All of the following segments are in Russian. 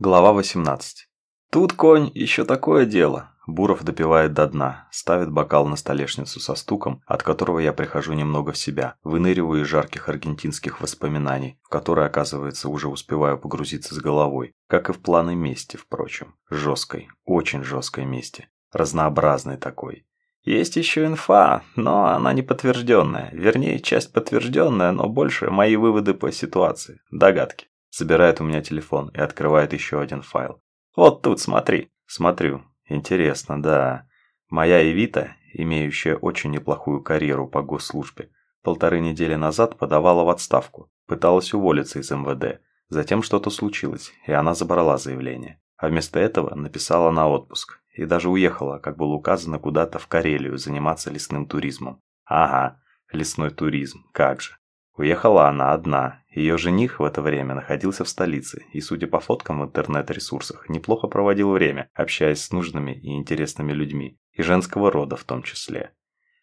Глава 18. Тут конь еще такое дело. Буров допивает до дна, ставит бокал на столешницу со стуком, от которого я прихожу немного в себя, выныриваю из жарких аргентинских воспоминаний, в которые, оказывается, уже успеваю погрузиться с головой, как и в планы мести, впрочем. Жесткой, очень жесткой мести. Разнообразной такой. Есть еще инфа, но она не подтвержденная. Вернее, часть подтвержденная, но больше мои выводы по ситуации. Догадки. Забирает у меня телефон и открывает еще один файл. Вот тут, смотри. Смотрю. Интересно, да. Моя Эвита, имеющая очень неплохую карьеру по госслужбе, полторы недели назад подавала в отставку. Пыталась уволиться из МВД. Затем что-то случилось, и она забрала заявление. А вместо этого написала на отпуск. И даже уехала, как было указано, куда-то в Карелию заниматься лесным туризмом. Ага, лесной туризм, как же. Уехала она одна. Ее жених в это время находился в столице и, судя по фоткам в интернет-ресурсах, неплохо проводил время, общаясь с нужными и интересными людьми, и женского рода в том числе.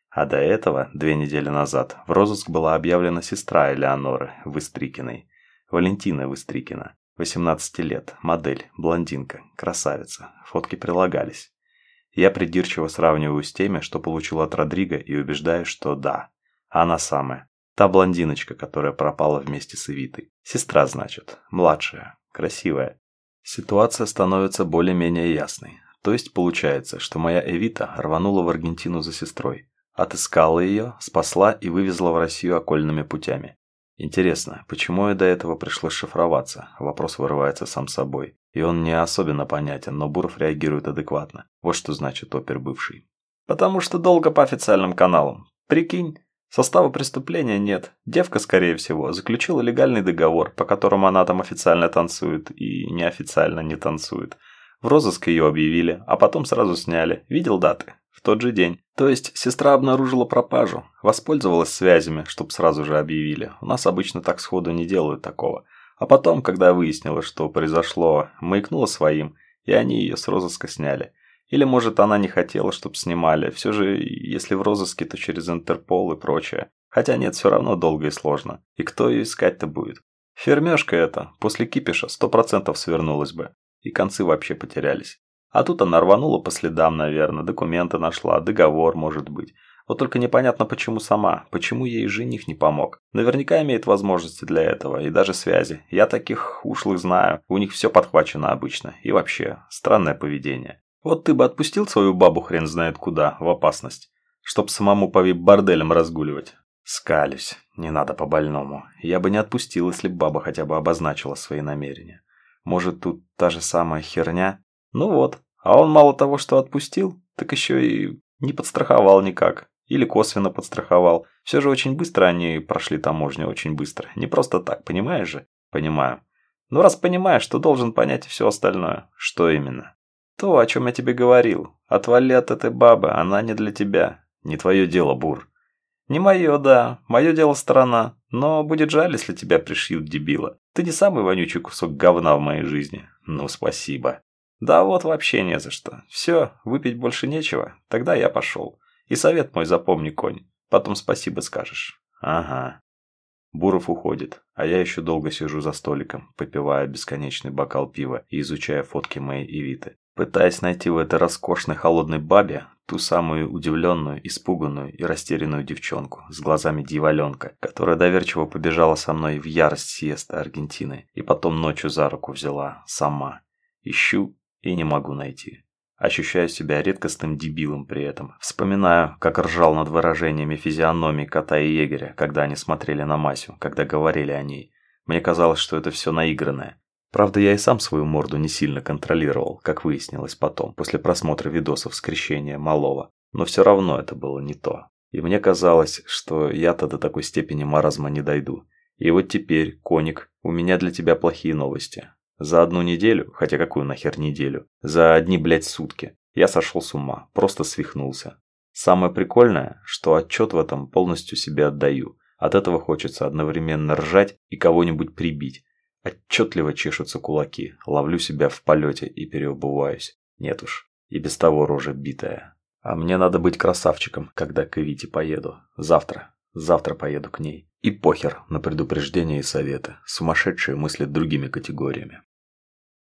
А до этого, две недели назад, в розыск была объявлена сестра Элеоноры, Выстрикиной, Валентина Выстрикина, 18 лет, модель, блондинка, красавица, фотки прилагались. Я придирчиво сравниваю с теми, что получил от Родриго и убеждаюсь, что да, она самая. Та блондиночка, которая пропала вместе с Эвитой. Сестра, значит. Младшая. Красивая. Ситуация становится более-менее ясной. То есть получается, что моя Эвита рванула в Аргентину за сестрой. Отыскала ее, спасла и вывезла в Россию окольными путями. Интересно, почему я до этого пришлось шифроваться? Вопрос вырывается сам собой. И он не особенно понятен, но Буров реагирует адекватно. Вот что значит опер бывший. Потому что долго по официальным каналам. Прикинь, Состава преступления нет. Девка, скорее всего, заключила легальный договор, по которому она там официально танцует и неофициально не танцует. В розыск ее объявили, а потом сразу сняли. Видел даты? В тот же день. То есть, сестра обнаружила пропажу, воспользовалась связями, чтоб сразу же объявили. У нас обычно так сходу не делают такого. А потом, когда выяснила, что произошло, маякнула своим, и они ее с розыска сняли. Или, может, она не хотела, чтобы снимали. Все же, если в розыске, то через Интерпол и прочее. Хотя нет, все равно долго и сложно. И кто ее искать-то будет? Фермешка эта, после кипиша, сто процентов свернулась бы. И концы вообще потерялись. А тут она рванула по следам, наверное, документы нашла, договор, может быть. Вот только непонятно, почему сама, почему ей жених не помог. Наверняка имеет возможности для этого, и даже связи. Я таких ушлых знаю, у них все подхвачено обычно. И вообще, странное поведение. Вот ты бы отпустил свою бабу хрен знает куда, в опасность, чтоб самому по вип-борделям разгуливать. Скалюсь, не надо по-больному. Я бы не отпустил, если б баба хотя бы обозначила свои намерения. Может, тут та же самая херня? Ну вот, а он мало того, что отпустил, так еще и не подстраховал никак. Или косвенно подстраховал. Все же очень быстро они прошли таможню, очень быстро. Не просто так, понимаешь же? Понимаю. Ну раз понимаешь, то должен понять и все остальное. Что именно? «То, о чем я тебе говорил. Отвали от этой бабы, она не для тебя. Не твое дело, Бур». «Не мое, да. Мое дело сторона. Но будет жаль, если тебя пришьют, дебила. Ты не самый вонючий кусок говна в моей жизни. Ну, спасибо». «Да вот вообще не за что. Все, выпить больше нечего. Тогда я пошел. И совет мой запомни, конь. Потом спасибо скажешь». «Ага». Буров уходит, а я еще долго сижу за столиком, попивая бесконечный бокал пива и изучая фотки моей Ивиты пытаясь найти в этой роскошной холодной бабе ту самую удивленную, испуганную и растерянную девчонку с глазами дьяволенка, которая доверчиво побежала со мной в ярость сиеста Аргентины и потом ночью за руку взяла сама. Ищу и не могу найти. Ощущаю себя редкостным дебилом при этом. Вспоминаю, как ржал над выражениями физиономии кота и егеря, когда они смотрели на Масю, когда говорили о ней. Мне казалось, что это все наигранное. Правда, я и сам свою морду не сильно контролировал, как выяснилось потом, после просмотра видосов скрещения малого. Но все равно это было не то. И мне казалось, что я-то до такой степени маразма не дойду. И вот теперь, коник, у меня для тебя плохие новости. За одну неделю, хотя какую нахер неделю, за одни, блядь, сутки, я сошел с ума, просто свихнулся. Самое прикольное, что отчет в этом полностью себе отдаю. От этого хочется одновременно ржать и кого-нибудь прибить, Отчетливо чешутся кулаки, ловлю себя в полете и переобуваюсь. Нет уж, и без того рожа битая. А мне надо быть красавчиком, когда к Эвите поеду. Завтра. Завтра поеду к ней. И похер на предупреждения и советы. Сумасшедшие мыслят другими категориями.